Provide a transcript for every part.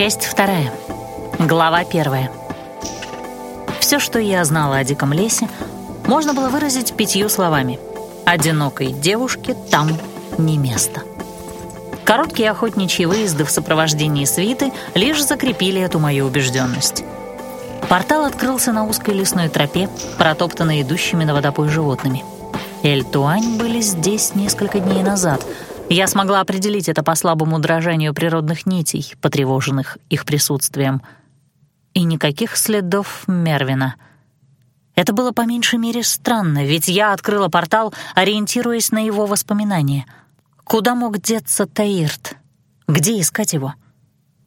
Часть вторая. Глава первая. Все, что я знала о диком лесе, можно было выразить пятью словами. «Одинокой девушке там не место». Короткие охотничьи выезды в сопровождении свиты лишь закрепили эту мою убежденность. Портал открылся на узкой лесной тропе, протоптанной идущими на водопой животными. Эль-Туань были здесь несколько дней назад — я смогла определить это по слабому дрожанию природных нитей, потревоженных их присутствием. И никаких следов Мервина. Это было по меньшей мере странно, ведь я открыла портал, ориентируясь на его воспоминания. Куда мог деться Таирт? Где искать его?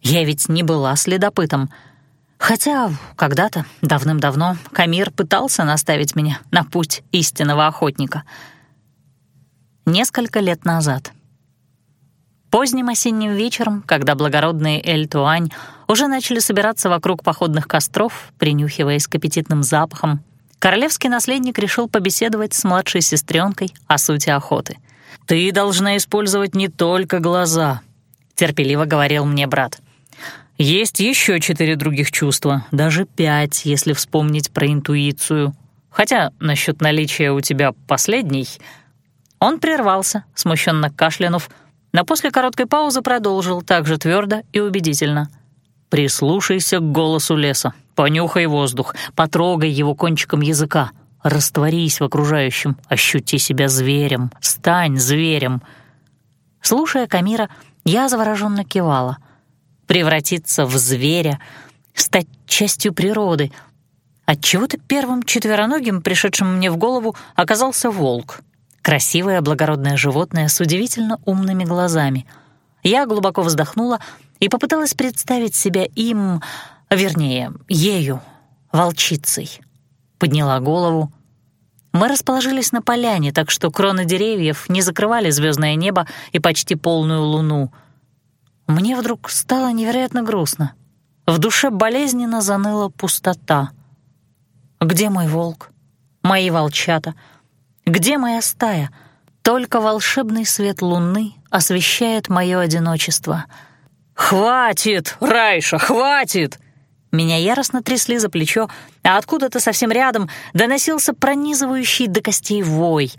Я ведь не была следопытом. Хотя когда-то, давным-давно, Камир пытался наставить меня на путь истинного охотника. Несколько лет назад — Поздним осенним вечером, когда благородные Эль-Туань уже начали собираться вокруг походных костров, принюхиваясь к аппетитным запахам, королевский наследник решил побеседовать с младшей сестренкой о сути охоты. «Ты должна использовать не только глаза», — терпеливо говорил мне брат. «Есть еще четыре других чувства, даже пять, если вспомнить про интуицию. Хотя насчет наличия у тебя последней...» Он прервался, смущенно кашлянув, — но после короткой паузы продолжил так же твердо и убедительно. «Прислушайся к голосу леса, понюхай воздух, потрогай его кончиком языка, растворись в окружающем, ощути себя зверем, стань зверем». Слушая Камира, я завороженно кивала. Превратиться в зверя, стать частью природы. Отчего-то первым четвероногим, пришедшим мне в голову, оказался волк — Красивое благородное животное с удивительно умными глазами. Я глубоко вздохнула и попыталась представить себя им, вернее, ею, волчицей. Подняла голову. Мы расположились на поляне, так что кроны деревьев не закрывали звездное небо и почти полную луну. Мне вдруг стало невероятно грустно. В душе болезненно заныла пустота. Где мой волк? Мои волчата — где моя стая? Только волшебный свет луны освещает мое одиночество. «Хватит, Райша, хватит!» Меня яростно трясли за плечо, а откуда-то совсем рядом доносился пронизывающий до костей вой.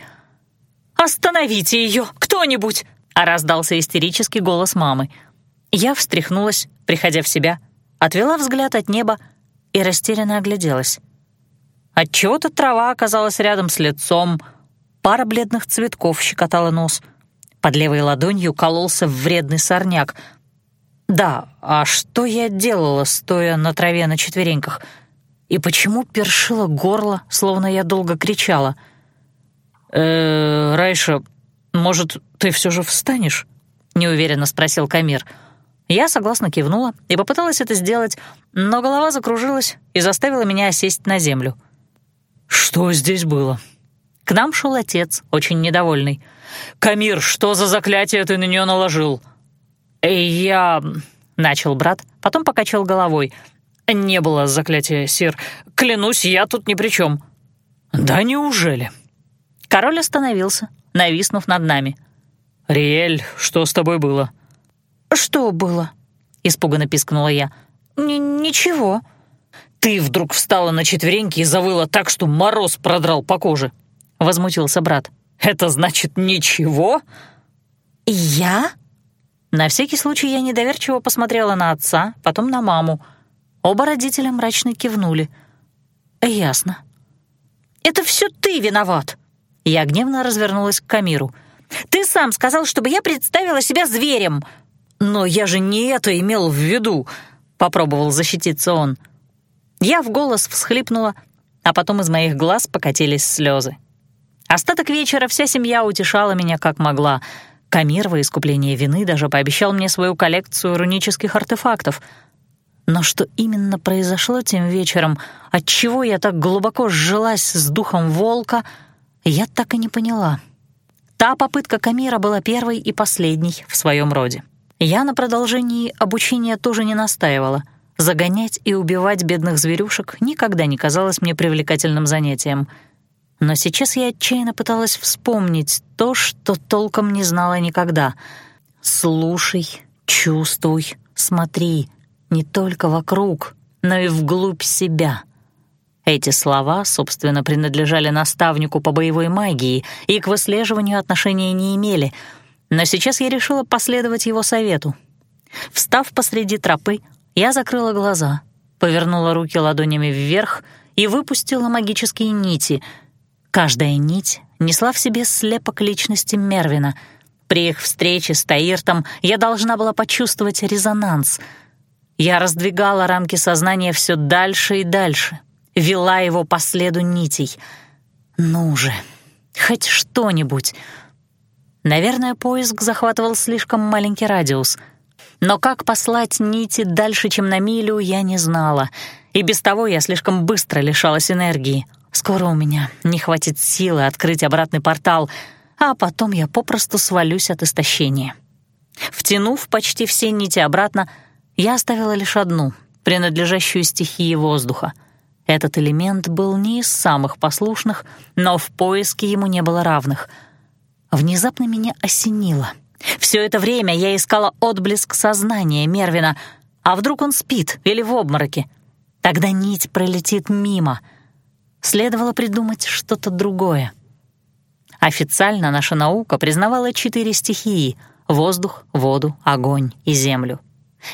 «Остановите ее, кто-нибудь!» — а раздался истерический голос мамы. Я встряхнулась, приходя в себя, отвела взгляд от неба и растерянно огляделась. Отчего-то трава оказалась рядом с лицом — Пара бледных цветков щекотала нос. Под левой ладонью кололся вредный сорняк. Да, а что я делала, стоя на траве на четвереньках? И почему першило горло, словно я долго кричала? «Э, Райша, может, ты все же встанешь?» — неуверенно спросил Камир. Я согласно кивнула и попыталась это сделать, но голова закружилась и заставила меня сесть на землю. «Что здесь было?» К нам шел отец, очень недовольный. «Камир, что за заклятие ты на нее наложил?» «Я...» — начал брат, потом покачал головой. «Не было заклятия, сир. Клянусь, я тут ни при чем». «Да неужели?» Король остановился, нависнув над нами. «Риэль, что с тобой было?» «Что было?» — испуганно пискнула я. Н «Ничего». «Ты вдруг встала на четвереньки и завыла так, что мороз продрал по коже», — возмутился брат. «Это значит ничего?» «Я?» На всякий случай я недоверчиво посмотрела на отца, потом на маму. Оба родителя мрачно кивнули. «Ясно». «Это все ты виноват!» Я гневно развернулась к Камиру. «Ты сам сказал, чтобы я представила себя зверем!» «Но я же не это имел в виду!» — попробовал защититься он. Я в голос всхлипнула, а потом из моих глаз покатились слезы. Остаток вечера вся семья утешала меня как могла. Камир во искупление вины даже пообещал мне свою коллекцию рунических артефактов. Но что именно произошло тем вечером, отчего я так глубоко сжилась с духом волка, я так и не поняла. Та попытка Камира была первой и последней в своем роде. Я на продолжении обучения тоже не настаивала. Загонять и убивать бедных зверюшек никогда не казалось мне привлекательным занятием — но сейчас я отчаянно пыталась вспомнить то, что толком не знала никогда. «Слушай, чувствуй, смотри, не только вокруг, но и вглубь себя. Эти слова, собственно, принадлежали наставнику по боевой магии и к выслеживанию отношения не имели, но сейчас я решила последовать его совету. Встав посреди тропы, я закрыла глаза, повернула руки ладонями вверх и выпустила магические нити. Каждая нить несла в себе слепок личности Мервина. При их встрече с Таиртом я должна была почувствовать резонанс. Я раздвигала рамки сознания все дальше и дальше, вела его по следу нитей. Ну же, хоть что-нибудь. Наверное, поиск захватывал слишком маленький радиус. Но как послать нити дальше, чем на милю, я не знала. И без того я слишком быстро лишалась энергии. Скоро у меня не хватит силы открыть обратный портал, а потом я попросту свалюсь от истощения. Втянув почти все нити обратно, я оставила лишь одну, принадлежащую стихии воздуха. Этот элемент был не из самых послушных, но в поиске ему не было равных. Внезапно меня осенило. Все это время я искала отблеск сознания Мервина, а вдруг он спит или в обмороке? Тогда нить пролетит мимо — Следовало придумать что-то другое. Официально наша наука признавала четыре стихии — воздух, воду, огонь и землю.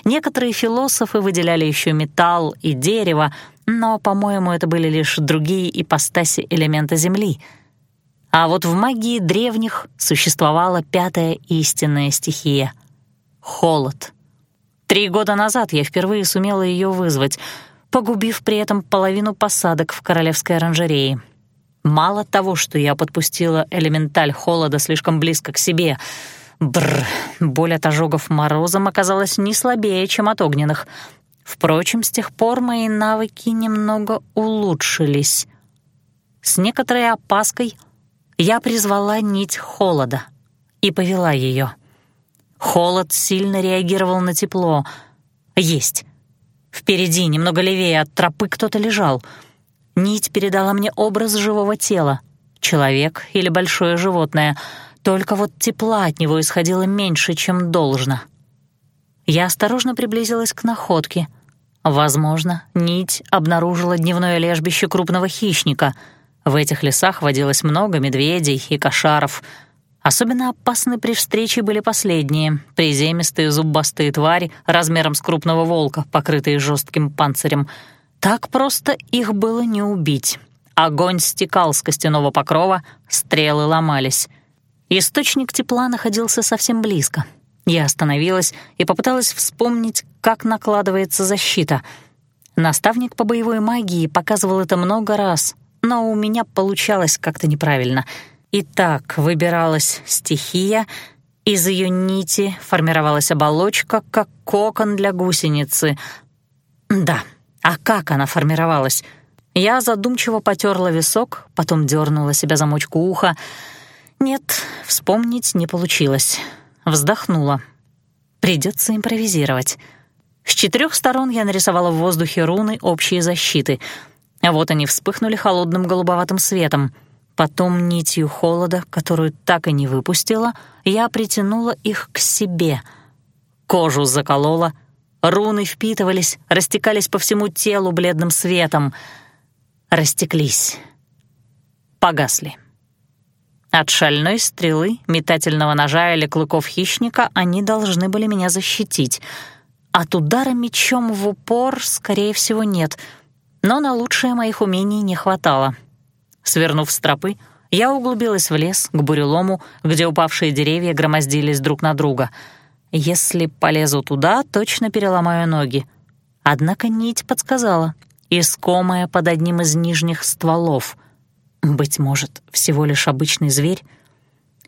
Некоторые философы выделяли еще металл и дерево, но, по-моему, это были лишь другие ипостаси элемента Земли. А вот в магии древних существовала пятая истинная стихия — холод. Три года назад я впервые сумела ее вызвать — погубив при этом половину посадок в королевской оранжерее. Мало того, что я подпустила элементаль холода слишком близко к себе, бррр, боль от ожогов морозом оказалась не слабее, чем от огненных. Впрочем, с тех пор мои навыки немного улучшились. С некоторой опаской я призвала нить холода и повела ее. Холод сильно реагировал на тепло. Есть. Впереди, немного левее от тропы, кто-то лежал. Нить передала мне образ живого тела. Человек или большое животное. Только вот тепла от него исходило меньше, чем должно. Я осторожно приблизилась к находке. Возможно, нить обнаружила дневное лежбище крупного хищника. В этих лесах водилось много медведей и кошаров — Особенно опасны при встрече были последние, приземистые зубастые твари размером с крупного волка, покрытые жестким панцирем. Так просто их было не убить. Огонь стекал с костяного покрова, стрелы ломались. Источник тепла находился совсем близко. Я остановилась и попыталась вспомнить, как накладывается защита. Наставник по боевой магии показывал это много раз, но у меня получалось как-то неправильно — Итак, выбиралась стихия, из ее нити формировалась оболочка, как кокон для гусеницы. Да, а как она формировалась? Я задумчиво потерла висок, потом дернула себя замочку уха. Нет, вспомнить не получилось. Вздохнула. Придется импровизировать. С четырех сторон я нарисовала в воздухе руны общей защиты. А вот они вспыхнули холодным голубоватым светом — Потом нитью холода, которую так и не выпустила, я притянула их к себе. Кожу заколола, руны впитывались, растекались по всему телу бледным светом. Растеклись. Погасли. От шальной стрелы, метательного ножа или клыков хищника они должны были меня защитить. От удара мечом в упор, скорее всего, нет, но на лучшее моих умений не хватало — Свернув с тропы, я углубилась в лес, к бурелому, где упавшие деревья громоздились друг на друга. Если полезу туда, точно переломаю ноги. Однако нить подсказала, искомая под одним из нижних стволов. Быть может, всего лишь обычный зверь?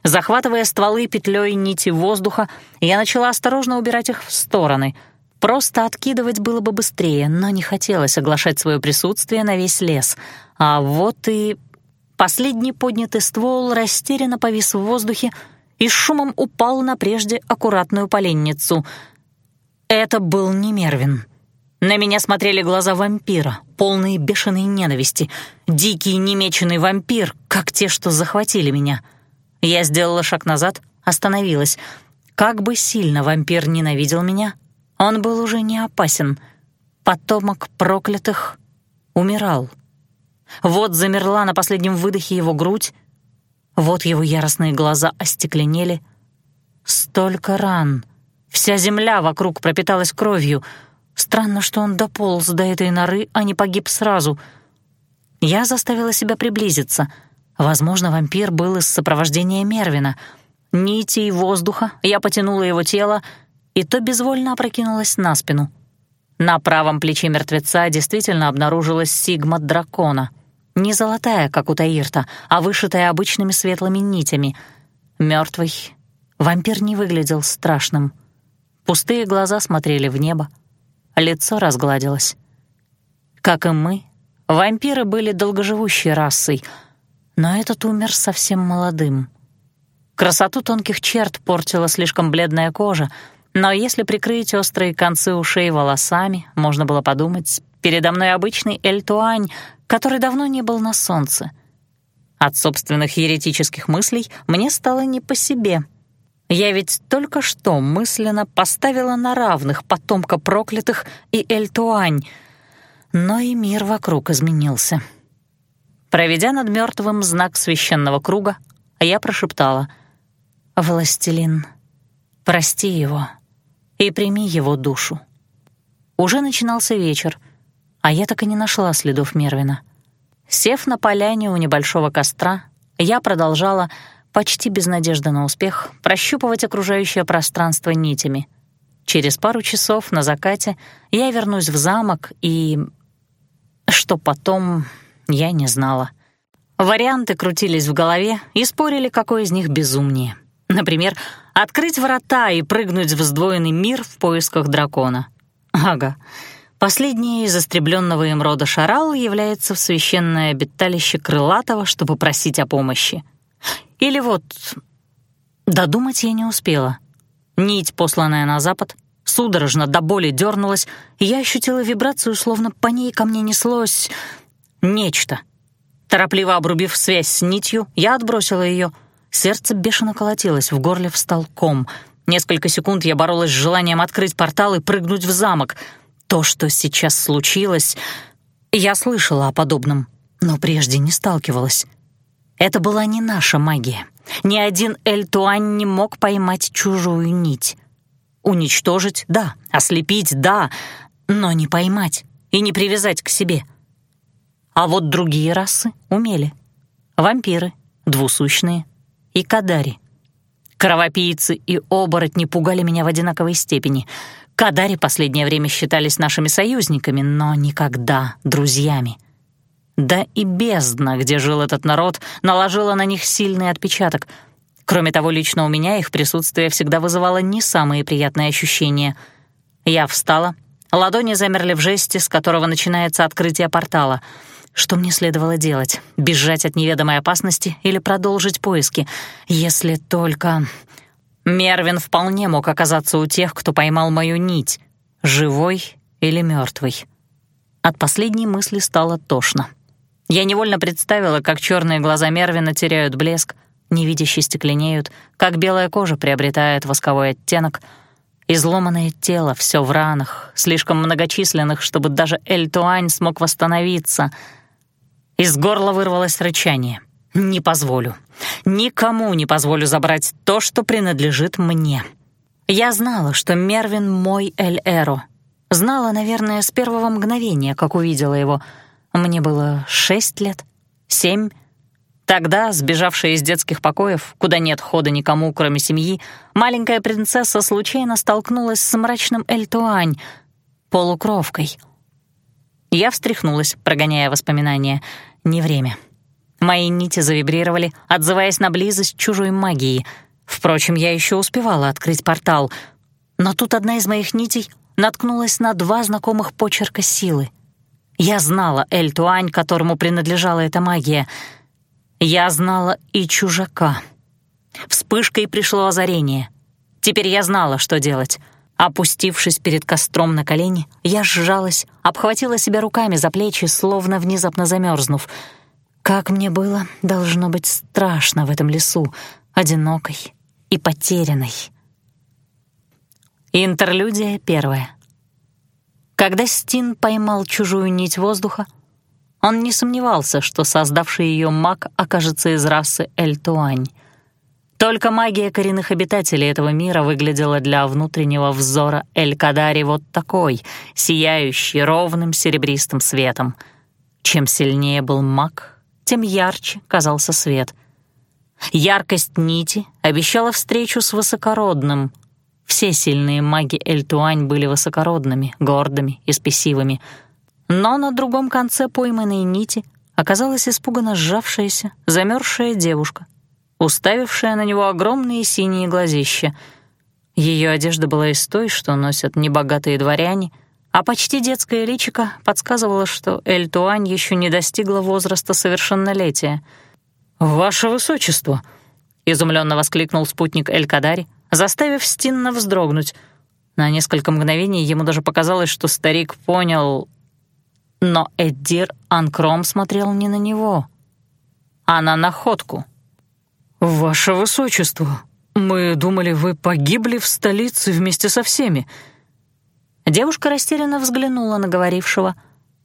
Захватывая стволы петлей нити воздуха, я начала осторожно убирать их в стороны. Просто откидывать было бы быстрее, но не хотелось оглашать свое присутствие на весь лес. А вот и Последний поднятый ствол растерянно повис в воздухе и шумом упал на прежде аккуратную поленницу. Это был не Мервин. На меня смотрели глаза вампира, полные бешеной ненависти. Дикий немеченный вампир, как те, что захватили меня. Я сделала шаг назад, остановилась. Как бы сильно вампир ненавидел меня, Он был уже не опасен. Потомок проклятых умирал. Вот замерла на последнем выдохе его грудь, вот его яростные глаза остекленели. Столько ран. Вся земля вокруг пропиталась кровью. Странно, что он дополз до этой норы, а не погиб сразу. Я заставила себя приблизиться. Возможно, вампир был из сопровождения Мервина. Нитей воздуха, я потянула его тело, и то безвольно опрокинулось на спину. На правом плече мертвеца действительно обнаружилась сигма дракона — не золотая, как у Таирта, а вышитая обычными светлыми нитями. Мертвый. Вампир не выглядел страшным. Пустые глаза смотрели в небо. Лицо разгладилось. Как и мы, вампиры были долгоживущей расой, но этот умер совсем молодым. Красоту тонких черт портила слишком бледная кожа, но если прикрыть острые концы ушей волосами, можно было подумать, передо мной обычный эльтуань, который давно не был на солнце. От собственных еретических мыслей мне стало не по себе. Я ведь только что мысленно поставила на равных потомка проклятых и Эльтуань, но и мир вокруг изменился. Проведя над мертвым знак священного круга, я прошептала «Властелин, прости его и прими его душу». Уже начинался вечер — а я так и не нашла следов Мервина. Сев на поляне у небольшого костра, я продолжала, почти без надежды на успех, прощупывать окружающее пространство нитями. Через пару часов на закате я вернусь в замок и... Что потом, я не знала. Варианты крутились в голове и спорили, какой из них безумнее. Например, открыть врата и прыгнуть в сдвоенный мир в поисках дракона. Ага, Последнее из истребленного им рода Шарал является в священное обиталище Крылатого, чтобы просить о помощи. Или вот... Додумать я не успела. Нить, посланная на запад, судорожно до боли дернулась, я ощутила вибрацию, словно по ней ко мне неслось... нечто. Торопливо обрубив связь с нитью, я отбросила ее. Сердце бешено колотилось, в горле встал ком. Несколько секунд я боролась с желанием открыть портал и прыгнуть в замок — то, что сейчас случилось, я слышала о подобном, но прежде не сталкивалась. Это была не наша магия. Ни один Эльтуань не мог поймать чужую нить. Уничтожить — да, ослепить — да, но не поймать и не привязать к себе. А вот другие расы умели. Вампиры, двусущные и кадари. Кровопийцы и оборотни пугали меня в одинаковой степени — Кадари последнее время считались нашими союзниками, но никогда друзьями. Да и бездна, где жил этот народ, наложила на них сильный отпечаток. Кроме того, лично у меня их присутствие всегда вызывало не самые приятные ощущения. Я встала, ладони замерли в жесте, с которого начинается открытие портала. Что мне следовало делать? Бежать от неведомой опасности или продолжить поиски? Если только... Мервин вполне мог оказаться у тех, кто поймал мою нить, живой или мертвый. От последней мысли стало тошно. Я невольно представила, как черные глаза Мервина теряют блеск, невидящие стекленеют, как белая кожа приобретает восковой оттенок, изломанное тело все в ранах, слишком многочисленных, чтобы даже Эль-Туань смог восстановиться. Из горла вырвалось рычание — не позволю. Никому не позволю забрать то, что принадлежит мне. Я знала, что Мервин мой Эль-Эро. Знала, наверное, с первого мгновения, как увидела его. Мне было шесть лет, семь. Тогда, сбежавшая из детских покоев, куда нет хода никому, кроме семьи, маленькая принцесса случайно столкнулась с мрачным Эльтуань, полукровкой. Я встряхнулась, прогоняя воспоминания. Не время. Мои нити завибрировали, отзываясь на близость чужой магии. Впрочем, я еще успевала открыть портал. Но тут одна из моих нитей наткнулась на два знакомых почерка силы. Я знала Эль-Туань, которому принадлежала эта магия. Я знала и чужака. Вспышкой пришло озарение. Теперь я знала, что делать. Опустившись перед костром на колени, я сжалась, обхватила себя руками за плечи, словно внезапно замерзнув — как мне было, должно быть, страшно в этом лесу, одинокой и потерянной. Интерлюдия первая. Когда Стин поймал чужую нить воздуха, он не сомневался, что создавший ее маг окажется из расы Эль-Туань. Только магия коренных обитателей этого мира выглядела для внутреннего взора Эль-Кадари вот такой, сияющей ровным серебристым светом. Чем сильнее был маг, тем ярче казался свет. Яркость нити обещала встречу с высокородным — все сильные маги Эльтуань были высокородными, гордыми и спесивыми. Но на другом конце пойманной нити оказалась испуганно сжавшаяся, замерзшая девушка, уставившая на него огромные синие глазища. Ее одежда была из той, что носят небогатые дворяне, а почти детское личико подсказывало, что Эльтуань еще не достигла возраста совершеннолетия. «Ваше высочество!» — изумленно воскликнул спутник Эль-Кадари — заставив Стинна вздрогнуть. На несколько мгновений ему даже показалось, что старик понял... Но Эддир Анкром смотрел не на него, а на находку. «Ваше высочество, мы думали, вы погибли в столице вместе со всеми». Девушка растерянно взглянула на говорившего,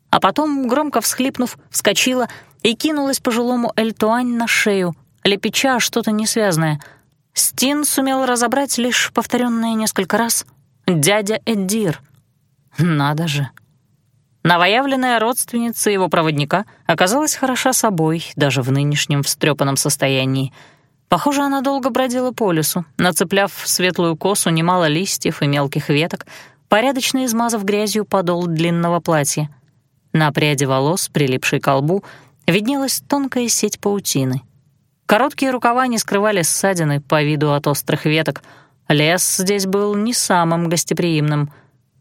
а потом, громко всхлипнув, вскочила и кинулась пожилому Эльтуань на шею, лепеча что-то несвязное — Стин сумел разобрать лишь повторенное несколько раз «дядя Эддир». Надо же. Новоявленная родственница его проводника оказалась хороша собой, даже в нынешнем встрепанном состоянии. Похоже, она долго бродила по лесу, нацепляв в светлую косу немало листьев и мелких веток, порядочно измазав грязью подол длинного платья. На пряди волос, прилипшей к лбу, виднелась тонкая сеть паутины. Короткие рукава не скрывали ссадины по виду от острых веток. Лес здесь был не самым гостеприимным.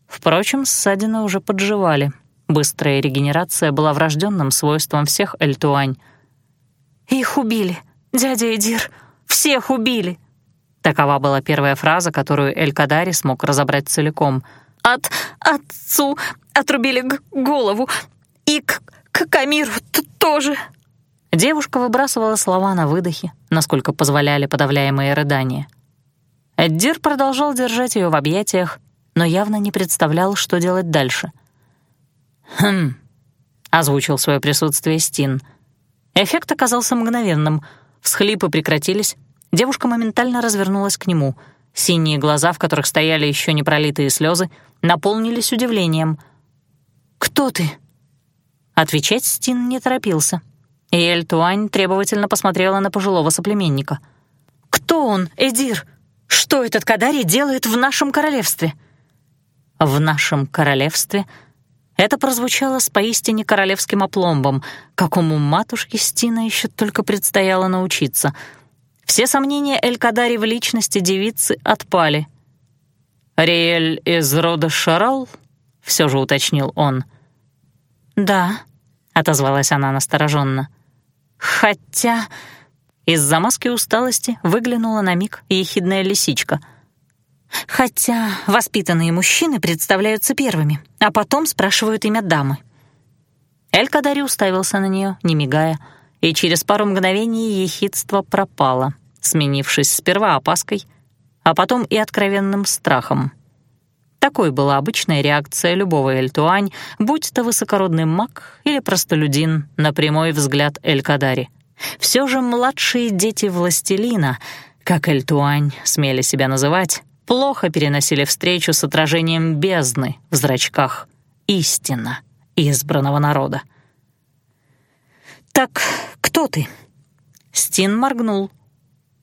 Впрочем, ссадины уже подживали. Быстрая регенерация была врожденным свойством всех эльтуань. «Их убили, дядя Эдир, всех убили!» Такова была первая фраза, которую Эль-Кадари смог разобрать целиком. «От отцу отрубили голову, и к, к Камиру тоже!» Девушка выбрасывала слова на выдохе, насколько позволяли подавляемые рыдания. Эддир продолжал держать ее в объятиях, но явно не представлял, что делать дальше. «Хм», — озвучил свое присутствие Стин. Эффект оказался мгновенным. Всхлипы прекратились, девушка моментально развернулась к нему. Синие глаза, в которых стояли еще не пролитые слезы, наполнились удивлением. «Кто ты?» Отвечать Стин не торопился — и Эль-Туань требовательно посмотрела на пожилого соплеменника. «Кто он, Эдир? Что этот Кадари делает в нашем королевстве?» «В нашем королевстве?» Это прозвучало с поистине королевским опломбом, какому матушке Стина еще только предстояло научиться. Все сомнения Эль-Кадари в личности девицы отпали. «Риэль из рода Шарал?» — все же уточнил он. «Да», — отозвалась она настороженно. Хотя... Из-за маски усталости выглянула на миг ехидная лисичка. Хотя воспитанные мужчины представляются первыми, а потом спрашивают имя дамы. Эль-Кадари уставился на нее, не мигая, и через пару мгновений ехидство пропало, сменившись сперва опаской, а потом и откровенным страхом. Такой была обычная реакция любого эльтуань, будь то высокородный маг или простолюдин, на прямой взгляд Эль-Кадари. Все же младшие дети властелина, как эльтуань смели себя называть, плохо переносили встречу с отражением бездны в зрачках истина избранного народа. «Так кто ты?» Стин моргнул.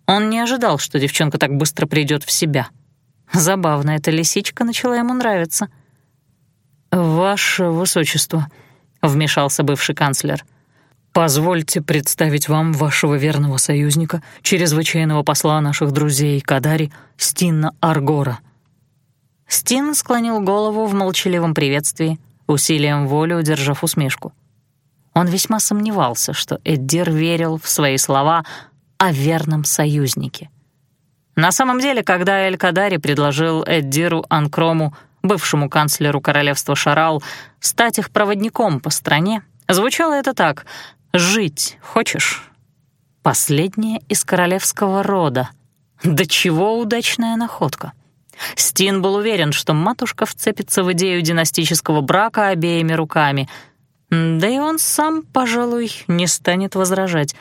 Он не ожидал, что девчонка так быстро придет в себя — Забавно, эта лисичка начала ему нравиться. «Ваше высочество», — вмешался бывший канцлер, «позвольте представить вам вашего верного союзника, чрезвычайного посла наших друзей Кадари, Стинна Аргора». Стин склонил голову в молчаливом приветствии, усилием воли удержав усмешку. Он весьма сомневался, что Эддир верил в свои слова о верном союзнике. На самом деле, когда Эль-Кадари предложил Эддиру Анкрому, бывшему канцлеру королевства Шарал, стать их проводником по стране, звучало это так «Жить хочешь?» Последнее из королевского рода. Да чего удачная находка. Стин был уверен, что матушка вцепится в идею династического брака обеими руками. Да и он сам, пожалуй, не станет возражать.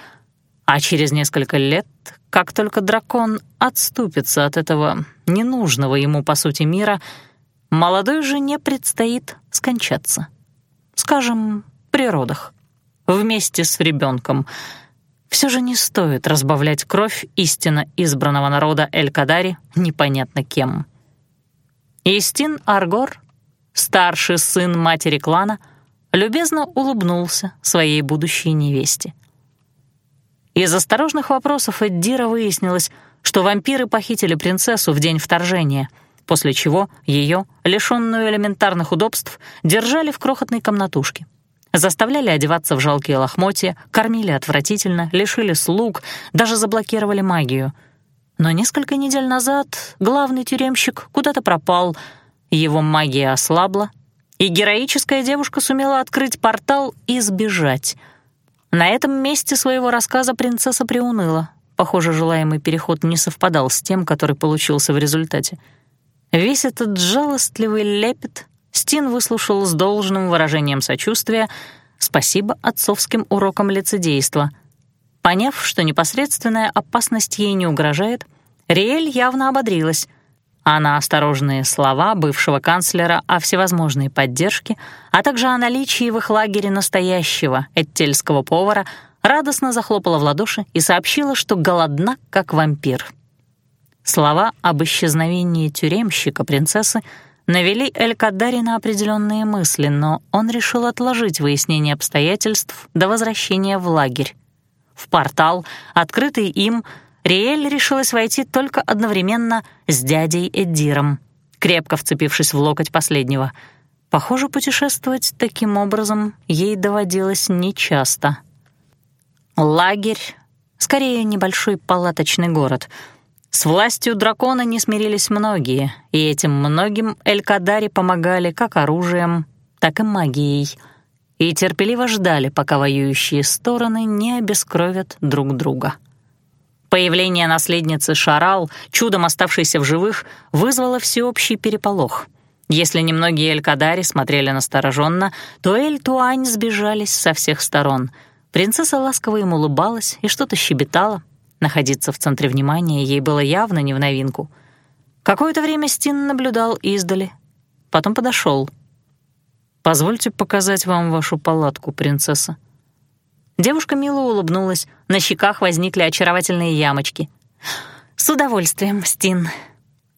А через несколько лет, как только дракон отступится от этого ненужного ему, по сути, мира, молодой жене предстоит скончаться. Скажем, при родах. Вместе с ребенком. Все же не стоит разбавлять кровь истинно избранного народа Эль-Кадари непонятно кем. Истин Аргор, старший сын матери клана, любезно улыбнулся своей будущей невесте. Из осторожных вопросов Эддира выяснилось, что вампиры похитили принцессу в день вторжения, после чего ее, лишенную элементарных удобств, держали в крохотной комнатушке. Заставляли одеваться в жалкие лохмотья, кормили отвратительно, лишили слуг, даже заблокировали магию — но несколько недель назад главный тюремщик куда-то пропал, его магия ослабла, и героическая девушка сумела открыть портал и сбежать. На этом месте своего рассказа принцесса приуныла. Похоже, желаемый переход не совпадал с тем, который получился в результате. Весь этот жалостливый лепет Стин выслушал с должным выражением сочувствия, спасибо отцовским урокам лицедейства — Поняв, что непосредственная опасность ей не угрожает, Риэль явно ободрилась, а на осторожные слова бывшего канцлера о всевозможной поддержке, а также о наличии в их лагере настоящего эттельского повара, радостно захлопала в ладоши и сообщила, что голодна, как вампир. Слова об исчезновении тюремщика принцессы навели Эль-Каддари на определенные мысли, но он решил отложить выяснение обстоятельств до возвращения в лагерь. В портал, открытый им, Риэль решилась войти только одновременно с дядей Эддиром, крепко вцепившись в локоть последнего. Похоже, путешествовать таким образом ей доводилось нечасто. Лагерь, скорее небольшой палаточный город. С властью дракона не смирились многие, и этим многим Эль-Кадари помогали как оружием, так и магией — и терпеливо ждали, пока воюющие стороны не обескровят друг друга. Появление наследницы Шарал, чудом оставшейся в живых, вызвало всеобщий переполох. Если немногие Эль-Кадари смотрели настороженно, то Эль-Туань сбежались со всех сторон. Принцесса ласково им улыбалась и что-то щебетала. Находиться в центре внимания ей было явно не в новинку. Какое-то время Стин наблюдал издали, потом подошел — Позвольте показать вам вашу палатку, принцесса». Девушка мило улыбнулась, на щеках возникли очаровательные ямочки. «С удовольствием, Стин».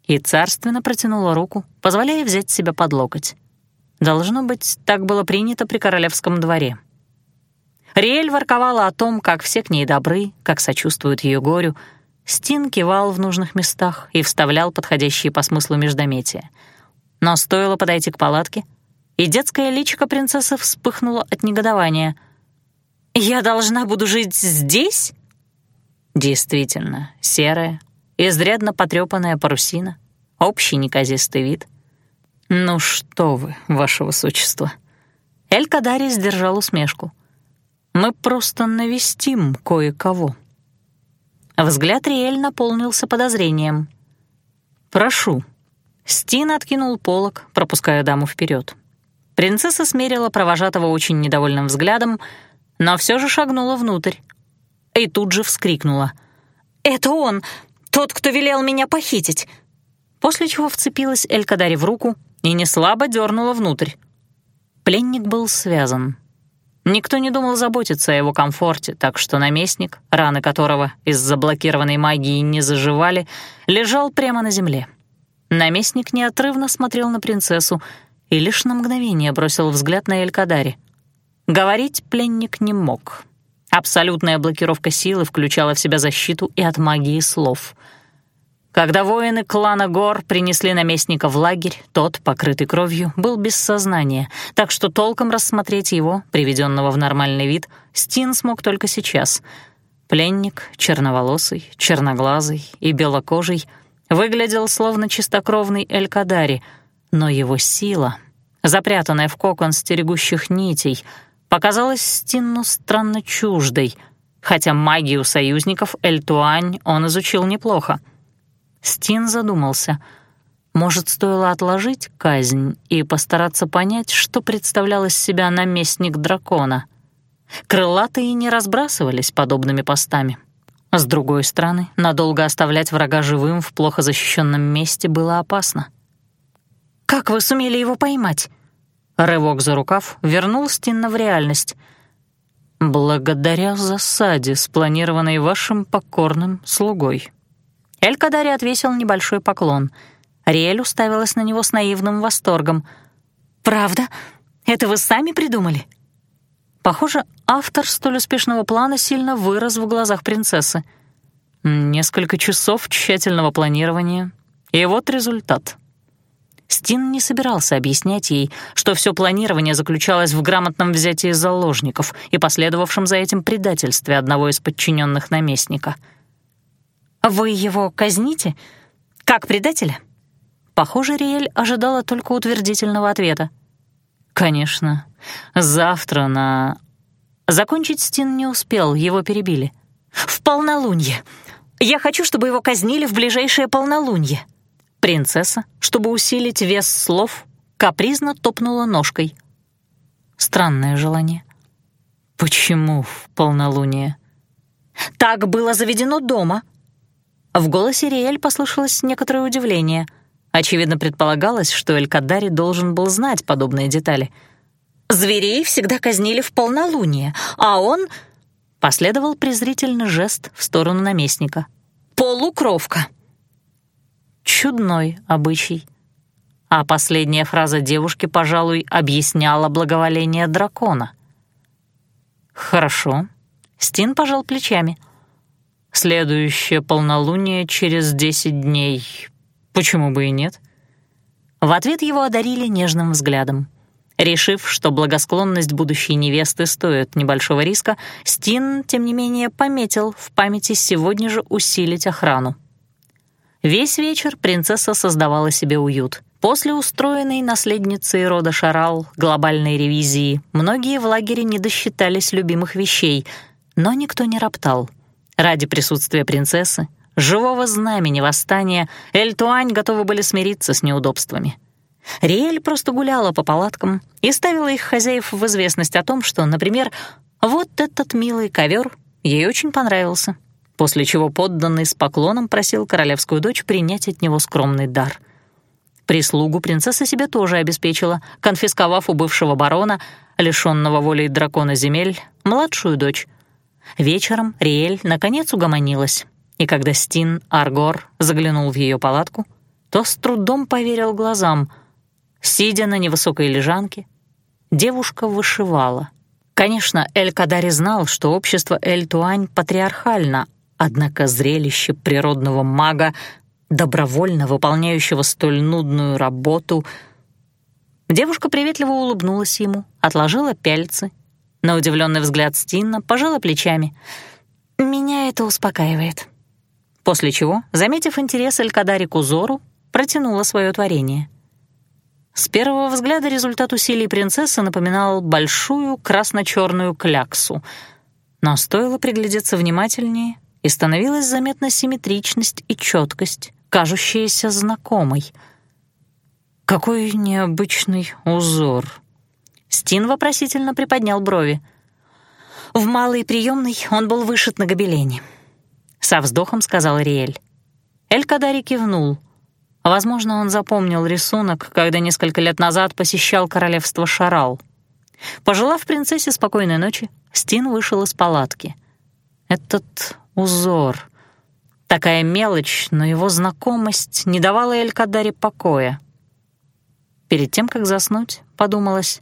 И царственно протянула руку, позволяя взять себя под локоть. Должно быть, так было принято при королевском дворе. Риэль ворковала о том, как все к ней добры, как сочувствуют ее горю. Стин кивал в нужных местах и вставлял подходящие по смыслу междометия. Но стоило подойти к палатке, и детское личико принцессы вспыхнуло от негодования. «Я должна буду жить здесь?» Действительно, серая, изрядно потрёпанная парусина, общий неказистый вид. «Ну что вы, ваше высочество!» Эль-Кадари сдержал усмешку. «Мы просто навестим кое-кого». Взгляд Риэль наполнился подозрением. «Прошу». Стин откинул полог, пропуская даму вперед. Принцесса смерила провожатого очень недовольным взглядом, но все же шагнула внутрь. И тут же вскрикнула. «Это он! Тот, кто велел меня похитить!» После чего вцепилась Элькадари в руку и неслабо дернула внутрь. Пленник был связан. Никто не думал заботиться о его комфорте, так что наместник, раны которого из заблокированной магии не заживали, лежал прямо на земле. Наместник неотрывно смотрел на принцессу, и лишь на мгновение бросил взгляд на Элькадари. Говорить пленник не мог. Абсолютная блокировка силы включала в себя защиту и от магии слов. Когда воины клана Гор принесли наместника в лагерь, тот, покрытый кровью, был без сознания, так что толком рассмотреть его, приведенного в нормальный вид, Стин смог только сейчас. Пленник, черноволосый, черноглазый и белокожий, выглядел словно чистокровный Элькадари, но его сила запрятанная в кокон стерегущих нитей, показалась Стинну странно чуждой, хотя магию союзников Эльтуань он изучил неплохо. Стин задумался. Может, стоило отложить казнь и постараться понять, что представлял из себя наместник дракона. Крылатые не разбрасывались подобными постами. С другой стороны, надолго оставлять врага живым в плохо защищенном месте было опасно. «Как вы сумели его поймать?» Рывок за рукав вернул Стинна в реальность. «Благодаря засаде, спланированной вашим покорным слугой». Эль-Кадари отвесил небольшой поклон. Риэль уставилась на него с наивным восторгом. «Правда? Это вы сами придумали?» Похоже, автор столь успешного плана сильно вырос в глазах принцессы. Несколько часов тщательного планирования, и вот результат. Стин не собирался объяснять ей, что все планирование заключалось в грамотном взятии заложников и последовавшем за этим предательстве одного из подчиненных наместника. «Вы его казните? Как предателя?» Похоже, Риэль ожидала только утвердительного ответа. «Конечно. Завтра на...» Закончить Стин не успел, его перебили. «В полнолуние. Я хочу, чтобы его казнили в ближайшее полнолуние», Принцесса, чтобы усилить вес слов, капризно топнула ножкой. Странное желание. Почему в полнолуние? Так было заведено дома. В голосе Риэль послышалось некоторое удивление. Очевидно, предполагалось, что Эль-Кадари должен был знать подобные детали. Зверей всегда казнили в полнолуние, а он... Последовал презрительный жест в сторону наместника. «Полукровка!» чудной обычай. А последняя фраза девушки, пожалуй, объясняла благоволение дракона. «Хорошо». Стин пожал плечами. «Следующее полнолуние через десять дней. Почему бы и нет?» В ответ его одарили нежным взглядом. Решив, что благосклонность будущей невесты стоит небольшого риска, Стин, тем не менее, пометил в памяти сегодня же усилить охрану. Весь вечер принцесса создавала себе уют. После устроенной наследницей рода Шарал глобальной ревизии многие в лагере не досчитались любимых вещей, но никто не роптал. Ради присутствия принцессы, живого знамени восстания, Эль-Туань готовы были смириться с неудобствами. Риэль просто гуляла по палаткам и ставила их хозяев в известность о том, что, например, вот этот милый ковер ей очень понравился после чего подданный с поклоном просил королевскую дочь принять от него скромный дар. Прислугу принцесса себе тоже обеспечила, конфисковав у бывшего барона, лишенного воли дракона земель, младшую дочь. Вечером Риэль наконец угомонилась, и когда Стин Аргор заглянул в ее палатку, то с трудом поверил глазам. Сидя на невысокой лежанке, девушка вышивала. Конечно, Эль-Кадари знал, что общество Эль-Туань патриархально, Однако зрелище природного мага, добровольно выполняющего столь нудную работу... Девушка приветливо улыбнулась ему, отложила пяльцы. На удивленный взгляд Стинна пожала плечами. «Меня это успокаивает». После чего, заметив интерес Элькадари к узору, протянула свое творение. С первого взгляда результат усилий принцессы напоминал большую красно-черную кляксу, но стоило приглядеться внимательнее, и становилась заметна симметричность и четкость, кажущаяся знакомой. «Какой необычный узор!» Стин вопросительно приподнял брови. В малой приемной он был вышит на гобелене. Со вздохом сказал Риэль. Эль-Кадари кивнул. Возможно, он запомнил рисунок, когда несколько лет назад посещал королевство Шарал. Пожелав принцессе спокойной ночи, Стин вышел из палатки. Этот узор. Такая мелочь, но его знакомость не давала Элькадаре покоя. Перед тем, как заснуть, подумалось,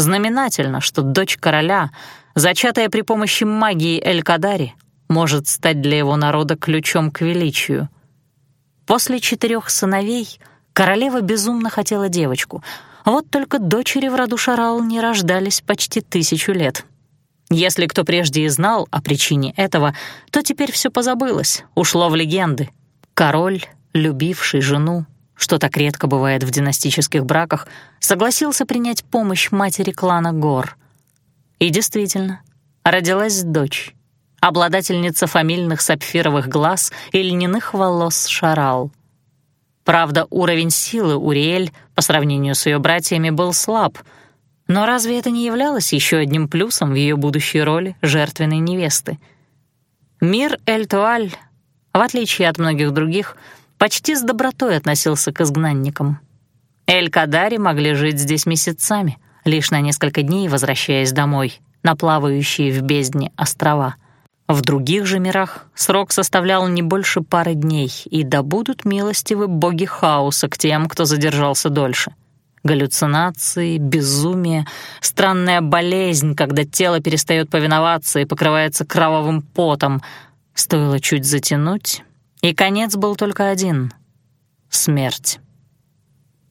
знаменательно, что дочь короля, зачатая при помощи магии Элькадари, может стать для его народа ключом к величию. После четырех сыновей королева безумно хотела девочку, вот только дочери в роду Шарал не рождались почти тысячу лет — если кто прежде и знал о причине этого, то теперь все позабылось, ушло в легенды. Король, любивший жену, что так редко бывает в династических браках, согласился принять помощь матери клана Гор. И действительно, родилась дочь, обладательница фамильных сапфировых глаз и льняных волос Шарал. Правда, уровень силы Уриэль по сравнению с ее братьями был слаб, но разве это не являлось еще одним плюсом в ее будущей роли жертвенной невесты? Мир Эль-Туаль, в отличие от многих других, почти с добротой относился к изгнанникам. Эль-Кадари могли жить здесь месяцами, лишь на несколько дней возвращаясь домой, на плавающие в бездне острова — в других же мирах срок составлял не больше пары дней, и да будут милостивы боги хаоса к тем, кто задержался дольше. Галлюцинации, безумие, странная болезнь, когда тело перестает повиноваться и покрывается кровавым потом. Стоило чуть затянуть, и конец был только один — смерть.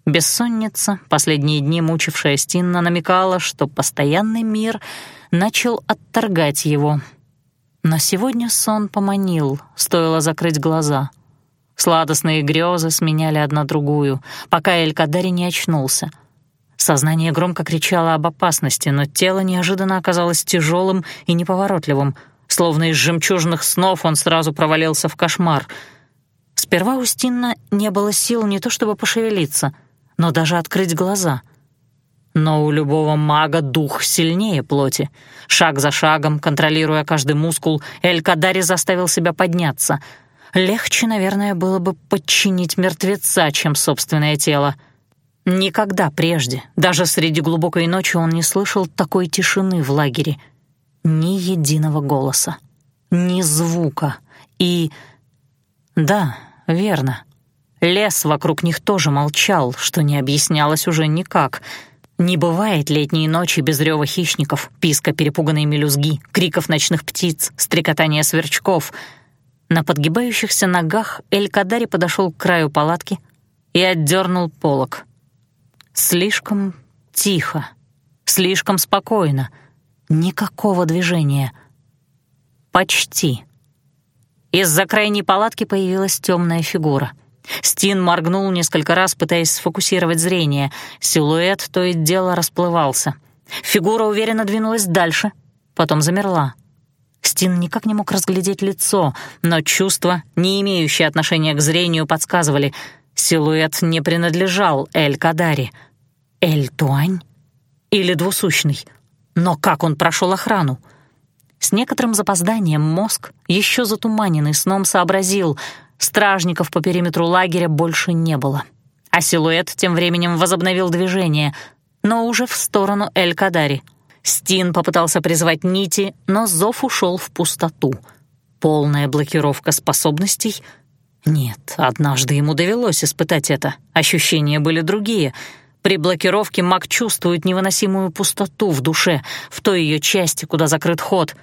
Бессонница, последние дни мучившая Стинна, намекала, что постоянный мир начал отторгать его — но сегодня сон поманил, стоило закрыть глаза. Сладостные грезы сменяли одна другую, пока Эль-Кадари не очнулся. Сознание громко кричало об опасности, но тело неожиданно оказалось тяжелым и неповоротливым. Словно из жемчужных снов он сразу провалился в кошмар. Сперва у Стинна не было сил не то чтобы пошевелиться, но даже открыть глаза — но у любого мага дух сильнее плоти. Шаг за шагом, контролируя каждый мускул, Эль-Кадари заставил себя подняться. Легче, наверное, было бы подчинить мертвеца, чем собственное тело. Никогда прежде, даже среди глубокой ночи, он не слышал такой тишины в лагере. Ни единого голоса, ни звука. И... Да, верно. Лес вокруг них тоже молчал, что не объяснялось уже никак — не бывает летней ночи без рева хищников, писка перепуганной мелюзги, криков ночных птиц, стрекотания сверчков. На подгибающихся ногах Эль-Кадари подошел к краю палатки и отдернул полог. Слишком тихо, слишком спокойно, никакого движения. Почти. Из-за крайней палатки появилась темная фигура — Стин моргнул несколько раз, пытаясь сфокусировать зрение. Силуэт то и дело расплывался. Фигура уверенно двинулась дальше, потом замерла. Стин никак не мог разглядеть лицо, но чувства, не имеющие отношения к зрению, подсказывали. Силуэт не принадлежал Эль-Кадари. Эль-Туань? Или двусущный? Но как он прошел охрану? С некоторым запозданием мозг, еще затуманенный сном, сообразил — Стражников по периметру лагеря больше не было. А силуэт тем временем возобновил движение, но уже в сторону Эль-Кадари. Стин попытался призвать нити, но зов ушел в пустоту. Полная блокировка способностей? Нет, однажды ему довелось испытать это. Ощущения были другие. При блокировке маг чувствует невыносимую пустоту в душе, в той ее части, куда закрыт ход.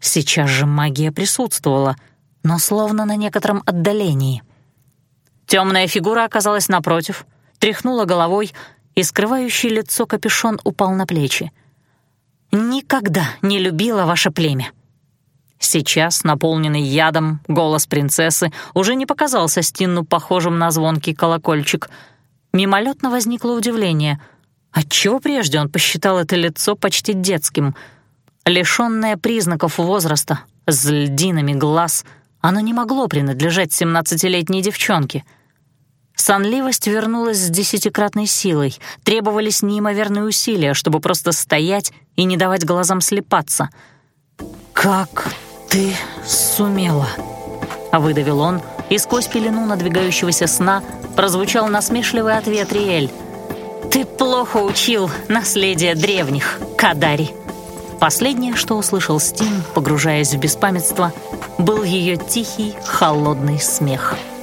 Сейчас же магия присутствовала — но словно на некотором отдалении. Темная фигура оказалась напротив, тряхнула головой, и скрывающий лицо капюшон упал на плечи. «Никогда не любила ваше племя». Сейчас, наполненный ядом, голос принцессы уже не показался Стинну похожим на звонкий колокольчик. Мимолетно возникло удивление. Отчего прежде он посчитал это лицо почти детским? Лишённое признаков возраста, с льдинами глаз — оно не могло принадлежать семнадцатилетней девчонке. Сонливость вернулась с десятикратной силой, требовались неимоверные усилия, чтобы просто стоять и не давать глазам слепаться. «Как ты сумела?» — выдавил он, и сквозь пелену надвигающегося сна прозвучал насмешливый ответ Риэль. «Ты плохо учил наследие древних, Кадари». Последнее, что услышал Стин, погружаясь в беспамятство, был ее тихий, холодный смех —